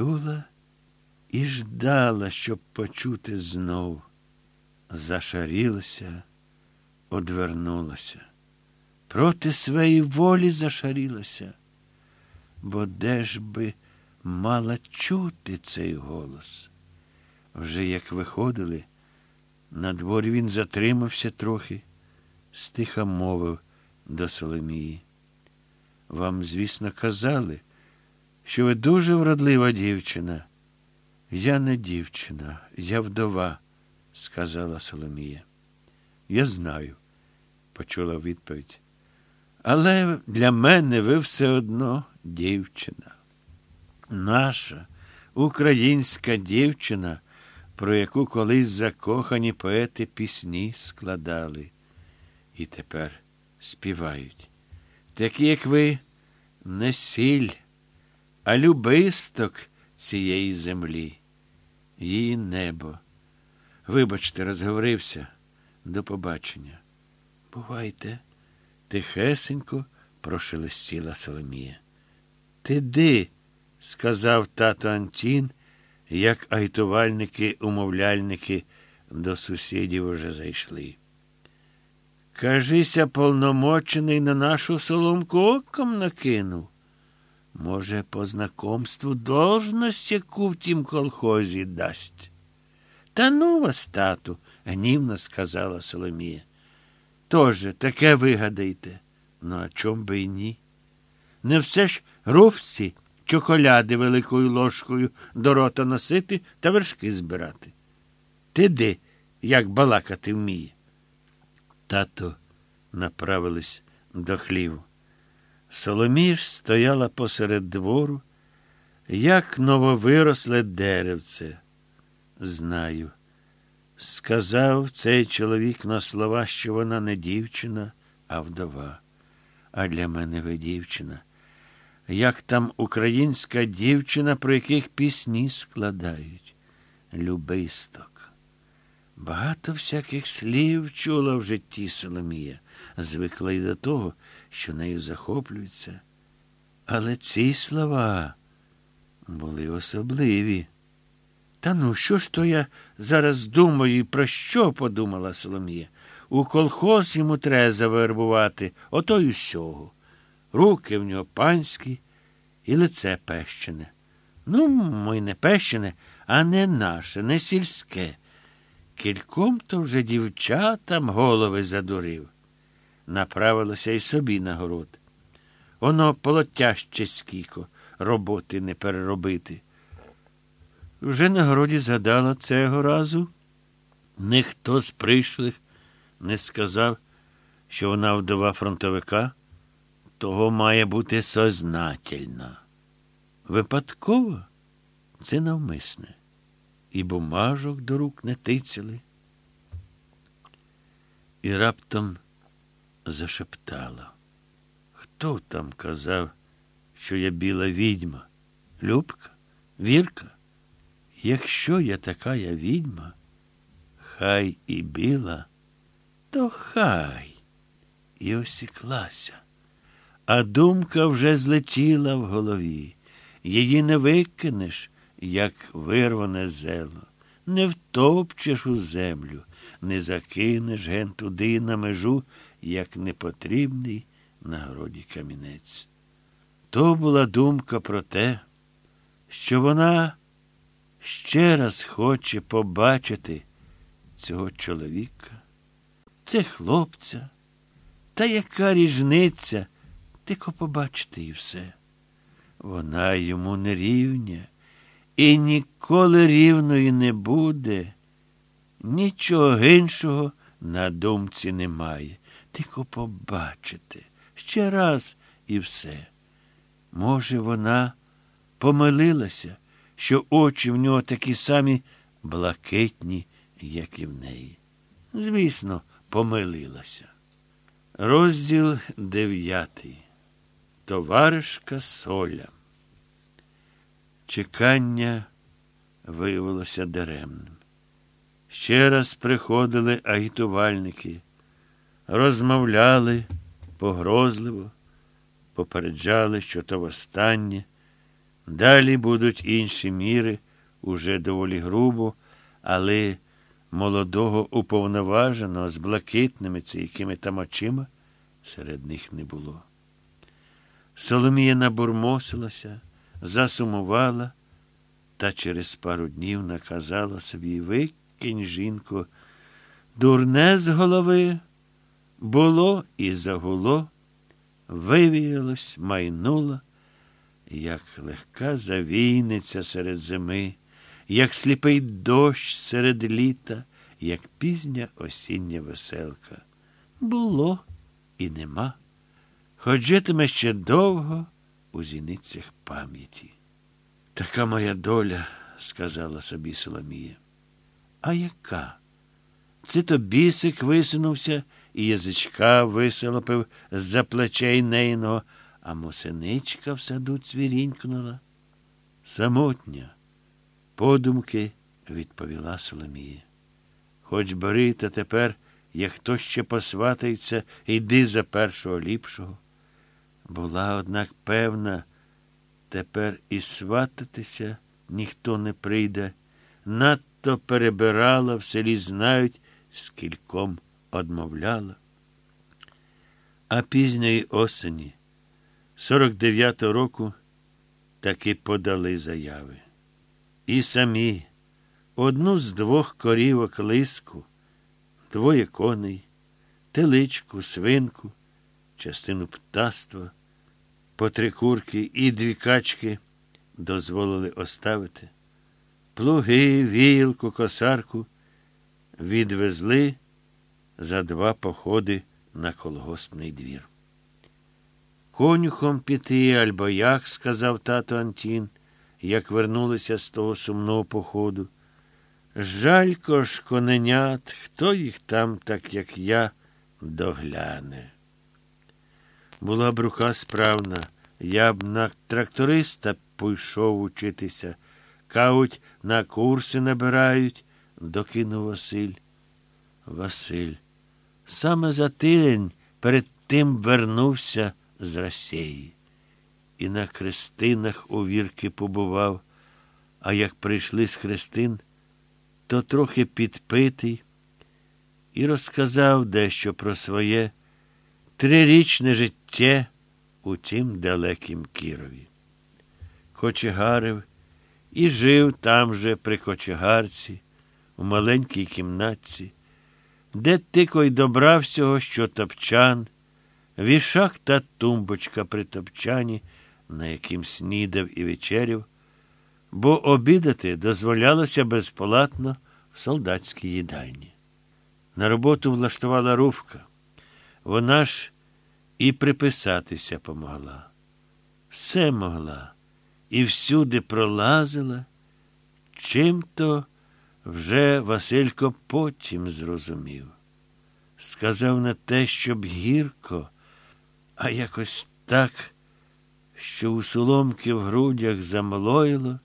чула і ждала, щоб почути знов. Зашарілася, одвернулася. Проти своєї волі зашарілася, бо де ж би мала чути цей голос? Вже як виходили, на дворі він затримався трохи, стиха мовив до Соломії. Вам, звісно, казали, що ви дуже вродлива дівчина. Я не дівчина, я вдова, сказала Соломія. Я знаю, почула відповідь. Але для мене ви все одно дівчина. Наша українська дівчина, про яку колись закохані поети пісні складали. І тепер співають. Такі, як ви, не сіль, а любисток цієї землі, її небо. Вибачте, розговорився. До побачення. Бувайте, тихесенько прошелестіла Соломія. Ти ди, сказав тато Антін, як айтувальники, умовляльники до сусідів уже зайшли. Кажися, полномочений на нашу соломку оком накинув. Може, по знакомству должность яку в тім колхозі дасть. Та ну вас, тату, гнівно сказала Соломія. Тоже таке вигадайте. Ну, а чом би й ні? Не все ж рубці чоколяди великою ложкою до рота носити та вершки збирати. Ти де, як балакати вміє? Тато направились до хліву. Соломія ж стояла посеред двору, як нововиросле деревце. Знаю. Сказав цей чоловік на слова, що вона не дівчина, а вдова. А для мене ви дівчина. Як там українська дівчина, про яких пісні складають? Любисток. Багато всяких слів чула в житті Соломія, звикла й до того, що нею захоплюються. Але ці слова були особливі. Та ну, що ж то я зараз думаю і про що подумала Соломія? У колхоз йому треба завербувати, ото й усього. Руки в нього панські і лице пещене. Ну, мой не пещене, а не наше, не сільське. Кільком то вже дівчатам голови задурив. Направилося й собі на город. Воно полотяще скіко, роботи не переробити. Вже на городі згадала цього разу. Ніхто з прийшлих не сказав, що вона вдова фронтовика, того має бути сознательна. Випадково це навмисне, і бумажок до рук не тицяли. І раптом зашептала. Хто там казав, що я біла відьма? Любка? Вірка? Якщо я така я відьма, хай і біла, то хай і осіклася. А думка вже злетіла в голові. Її не викинеш, як вирване зело, не втопчеш у землю, не закинеш ген туди на межу, як непотрібний на городі камінець. То була думка про те, що вона ще раз хоче побачити цього чоловіка, це хлопця, та яка ріжниця, тільки побачити і все. Вона йому не рівня і ніколи рівної не буде. Нічого іншого на думці немає. Тільки побачити ще раз і все. Може, вона помилилася, що очі в нього такі самі блакитні, як і в неї. Звісно, помилилася. Розділ дев'ятий. Товаришка Соля. Чекання виявилося даремним. Ще раз приходили агітувальники, розмовляли погрозливо, попереджали, що то востаннє Далі будуть інші міри, уже доволі грубо, але молодого уповноваженого з блакитними цейкими там очима серед них не було. Соломія набурмосилася, засумувала та через пару днів наказала собі викинь, жінко, дурне з голови було і загуло, вивіялось, майнуло, як легка завійниця серед зими, як сліпий дощ серед літа, як пізня осіння веселка. Було і нема. Хоч житиме ще довго у зіницях пам'яті. Така моя доля, сказала собі Соломія. А яка? Це то бісик висунувся і язичка висолопив з-за плечей нейного, а мосиничка в саду цвірінькнула. Самотня, подумки, відповіла Соломія. Хоч бери, та тепер, як хто ще посватається, йди за першого ліпшого. Була, однак, певна, тепер і свататися ніхто не прийде. Надто перебирала, в селі знають, скільком одмовляла. А пізньої осені, 49-го року, таки подали заяви. І самі одну з двох корівок лиску, двоє коней, теличку, свинку, частину птаства, по три курки і дві качки дозволили оставити. Плуги, вілку, косарку відвезли за два походи на колгоспний двір. Конюхом піти альбо як, сказав тато Антін, як вернулися з того сумного походу. Жалько ж коненят, хто їх там, так як я, догляне. Була б рука справна, я б на тракториста пойшов учитися. Кауть, на курси набирають, докинув Василь. Василь. Саме за тиждень перед тим вернувся з Росії. І на хрестинах у вірки побував, а як прийшли з хрестин, то трохи підпитий і розказав дещо про своє трирічне життя у тім далекім Кірові. Кочегарив і жив там же при кочегарці, у маленькій кімнатці, де тико й добра всього, що топчан, вішак та тумбочка при топчані, на яким снідав і вечеряв, бо обідати дозволялося безплатно в солдатській їдальні. На роботу влаштувала Рувка. Вона ж і приписатися помогла. Все могла і всюди пролазила. Чим то вже Василько потім зрозумів. Сказав не те, щоб гірко, а якось так, що у соломки в грудях замлоїло,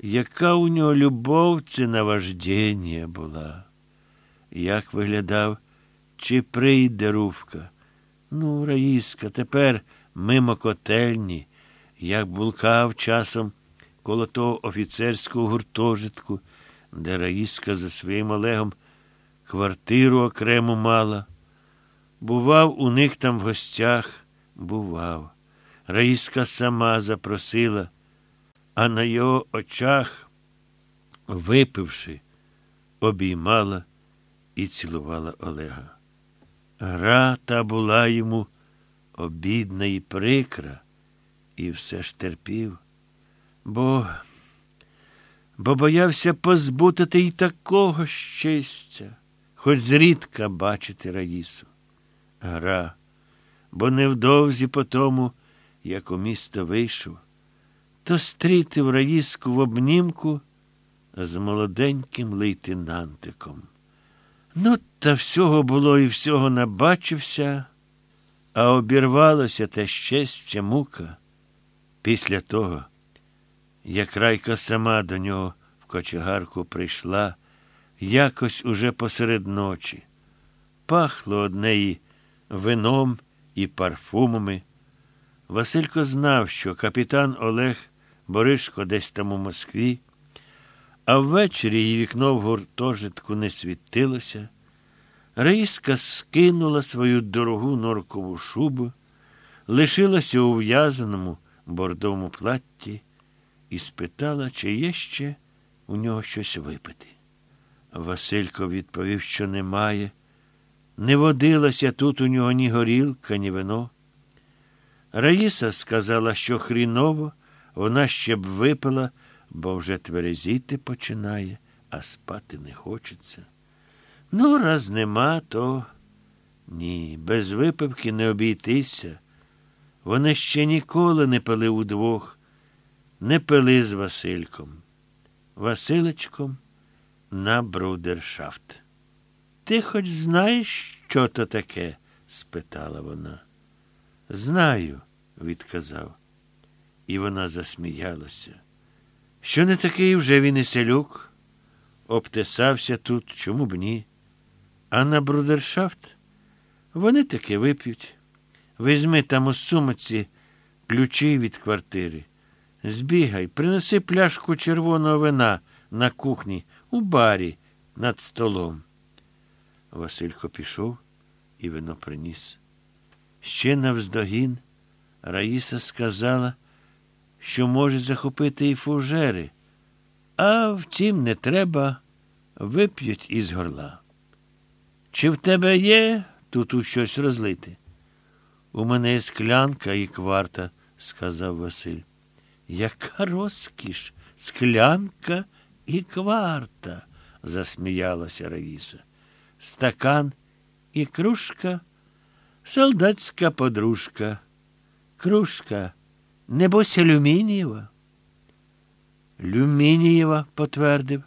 яка у нього любов це наваждення була. Як виглядав, чи прийде Рувка? Ну, Раїска, тепер мимо котельні як булкав часом коло того офіцерського гуртожитку, де Раїска за своїм Олегом квартиру окремо мала. Бував у них там в гостях, бував. Раїска сама запросила, а на його очах, випивши, обіймала і цілувала Олега. Гра та була йому обідна і прикра і все ж терпів, бо бо боявся позбутити й такого щастя, хоч зрідка бачити Раїсу. Гра, бо невдовзі по тому, як у місто вийшов, то стрітив Раїску в обнімку з молоденьким лейтенантиком. Ну, та всього було і всього набачився, а обірвалося те щастя мука. Після того, як райка сама до нього в кочегарку прийшла, якось уже посеред ночі, пахло од неї вином і парфумами. Василько знав, що капітан Олег Боришко десь там у Москві, а ввечері її вікно в гуртожитку не світилося. Раїска скинула свою дорогу норкову шубу, лишилася у в'язаному бордовому платті і спитала, чи є ще у нього щось випити. Василько відповів, що немає. Не водилася тут у нього ні горілка, ні вино. Раїса сказала, що хріново вона ще б випила, бо вже тверезіти починає, а спати не хочеться. Ну, раз нема, то ні, без випивки не обійтися. Вони ще ніколи не пили удвох, не пили з Васильком. Василечком на брудершафт. Ти хоч знаєш, що то таке? спитала вона. Знаю, відказав. І вона засміялася. Що не такий вже він і селюк? Обтесався тут, чому б ні? А на брудершафт вони таки вип'ють. Візьми там у сумці ключі від квартири. Збігай, принеси пляшку червоного вина на кухні, у барі над столом. Василько пішов і вино приніс. Ще навздогін Раїса сказала, що може захопити і фужери, а втім, не треба, вип'ють із горла. Чи в тебе є тут у щось розлити? У мене є склянка і кварта, сказав Василь. Яка розкіш, склянка і кварта, засміялася Раїса. Стакан і кружка, солдатська подружка. Кружка, небось, алюмінієва? Люмінієва, потвердив.